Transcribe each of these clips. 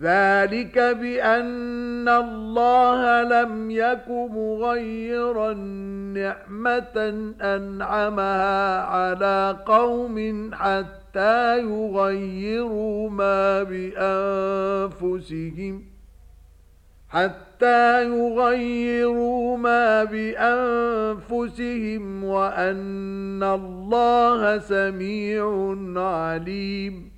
ذلك بأن الله لم يك مغيرا نعمة أنعمها على قوم حتى يغيروا ما بأنفسهم حتى يغيروا ما بأنفسهم وأن الله سميع عليم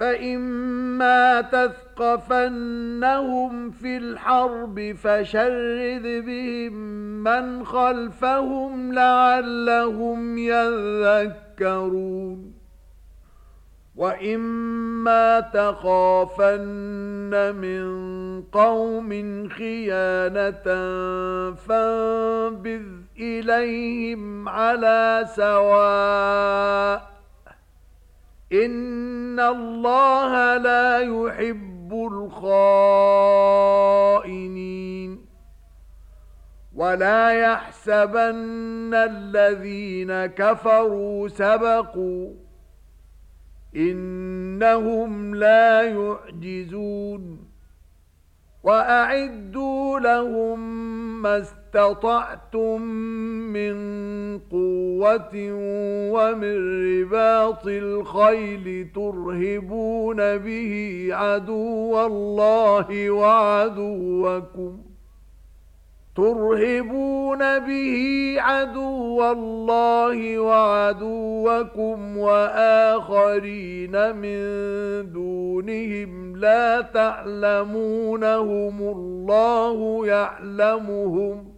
فإما تثقفنهم في الحرب فشرد بهم من خلفهم لعلهم يذكرون وإما تخافن من قوم خيانة فانبذ إليهم على سواء ان الله لا يحب الخائنين ولا يحسبن الذين كفروا سبقوا انهم لا يعجزون وأعدوا لهم ما استطعتم من قوة ومن رباط الخيل ترهبون به عدو الله وعدوكم ترهبون به عدو الله وعدوكم وآخرين من دونهم لا تعلمونهم الله يعلمهم.